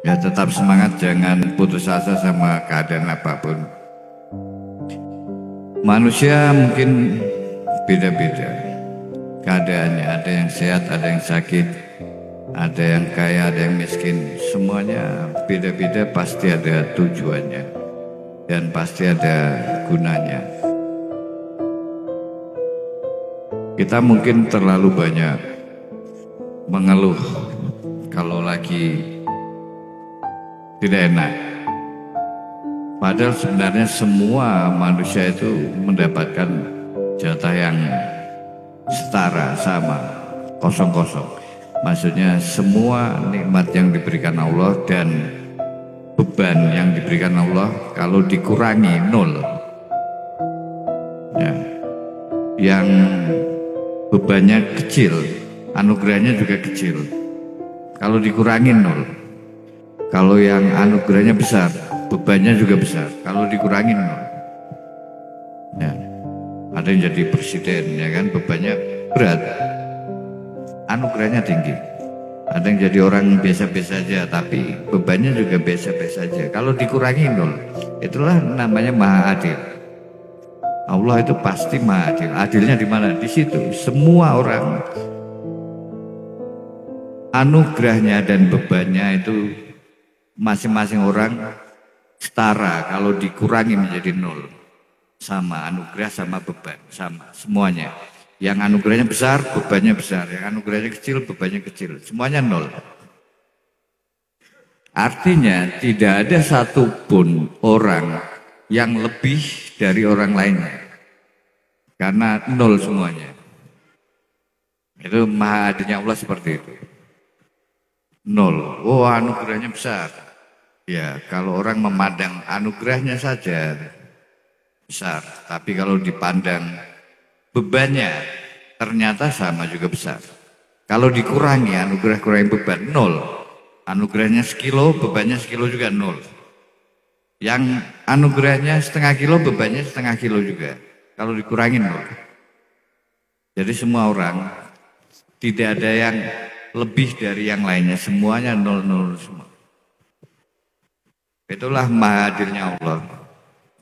Ya tetap semangat, jangan putus asa sama keadaan apa pun. Manusia mungkin beda-beda keadaannya. Ada yang sehat, ada yang sakit, ada yang kaya, ada yang miskin. Semuanya beda-beda pasti ada tujuannya dan pasti ada gunanya. Kita mungkin terlalu banyak mengeluh kalau lagi tidak enak. Padahal sebenarnya semua manusia itu mendapatkan jatah yang setara, sama, kosong-kosong. Maksudnya semua nikmat yang diberikan Allah dan beban yang diberikan Allah kalau dikurangi nol. Ya. Yang bebannya kecil, anugerahnya juga kecil. Kalau dikurangi nol. Kalau yang anugerahnya besar, bebannya juga besar. Kalau dikurangin, ya, ada yang jadi presiden, ya kan, bebannya berat, anugerahnya tinggi. Ada yang jadi orang biasa-biasa aja, tapi bebannya juga biasa-biasa aja. Kalau dikurangi nol, itulah namanya maha adil. Allah itu pasti maha adil. Adilnya di mana? Di situ. Semua orang anugerahnya dan bebannya itu masing-masing orang setara. Kalau dikurangi menjadi nol. Sama anugerah sama beban sama semuanya. Yang anugerahnya besar bebannya besar. Yang anugerahnya kecil bebannya kecil. Semuanya nol. Artinya tidak ada satupun orang yang lebih dari orang lainnya. Karena nol semuanya. Itu maha adanya Allah seperti itu. Nol. Oh anugerahnya besar Ya, kalau orang memandang anugerahnya saja besar, tapi kalau dipandang bebannya ternyata sama juga besar. Kalau dikurangi anugerah kurangi beban nol, anugerahnya sekilo, bebannya sekilo juga nol. Yang anugerahnya setengah kilo, bebannya setengah kilo juga. Kalau dikurangi nol. Jadi semua orang tidak ada yang lebih dari yang lainnya, semuanya nol-nol semua. Itulah maha hadirnya Allah.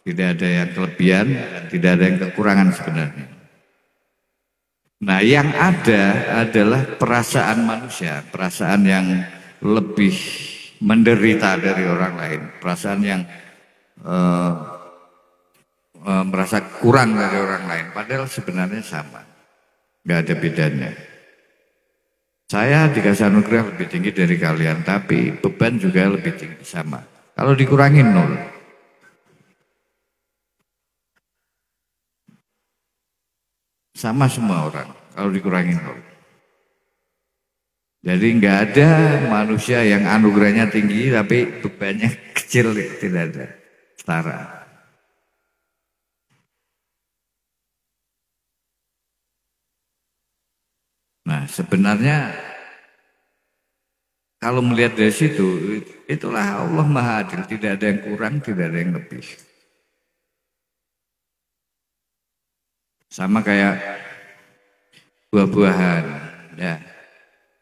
Tidak ada yang kelebihan tidak ada yang kekurangan sebenarnya. Nah yang ada adalah perasaan manusia, perasaan yang lebih menderita dari orang lain, perasaan yang uh, uh, merasa kurang dari orang lain, padahal sebenarnya sama, nggak ada bedanya. Saya dikasih anugerah lebih tinggi dari kalian, tapi beban juga lebih tinggi sama. Kalau dikurangi nol. Sama semua orang kalau dikurangi nol. Jadi nggak ada manusia yang anugerahnya tinggi tapi bebannya kecil tidak ada. Setara. Nah sebenarnya kalau melihat dari situ, itulah Allah Maha Adil. Tidak ada yang kurang, tidak ada yang lebih. Sama kayak buah-buahan. Ya.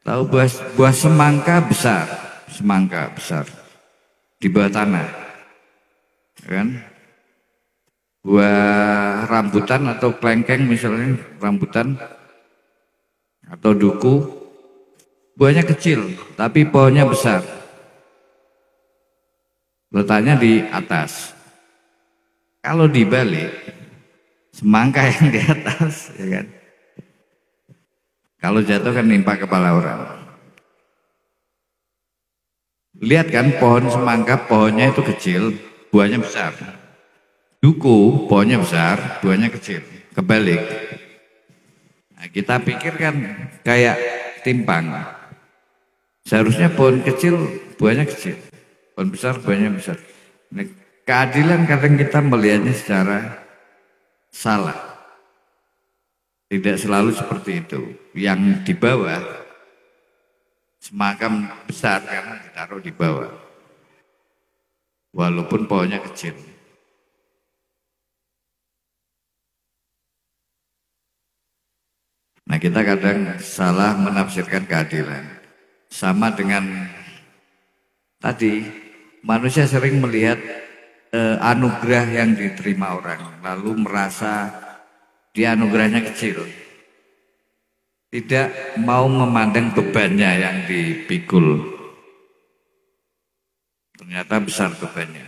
Tahu buah, buah semangka besar, semangka besar di bawah tanah, kan? Buah rambutan atau klengkeng misalnya rambutan atau duku Buahnya kecil, tapi pohonnya besar. Letaknya di atas. Kalau dibalik, semangka yang di atas, ya kan? Kalau jatuh kan nimpa kepala orang. Lihat kan pohon semangka, pohonnya itu kecil, buahnya besar. Duku, pohonnya besar, buahnya kecil. Kebalik. Nah, kita pikir kan kayak timpang. Seharusnya pohon kecil buahnya kecil, pohon besar buahnya besar. Nah, keadilan kadang kita melihatnya secara salah. Tidak selalu seperti itu. Yang di bawah semakam besar karena ditaruh di bawah. Walaupun pohonnya kecil. Nah kita kadang salah menafsirkan keadilan sama dengan tadi manusia sering melihat eh, anugerah yang diterima orang lalu merasa dia anugerahnya kecil. Tidak mau memandang bebannya yang dipikul. Ternyata besar bebannya.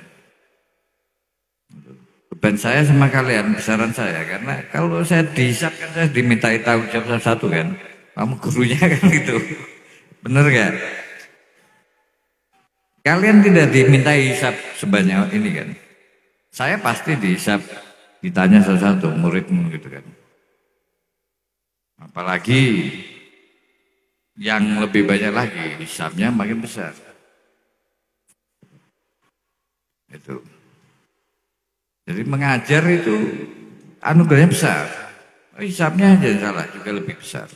Beban saya sama kalian, besaran saya. Karena kalau saya dihisap kan saya dimintai tanggung jawab satu kan. Kamu gurunya kan gitu. Bener gak? Kalian tidak dimintai hisap sebanyak ini kan. Saya pasti dihisap, ditanya satu-satu, muridmu gitu kan. Apalagi yang lebih banyak lagi, hisapnya makin besar. Itu. Jadi mengajar itu anugerahnya besar. Hisapnya aja salah juga lebih besar.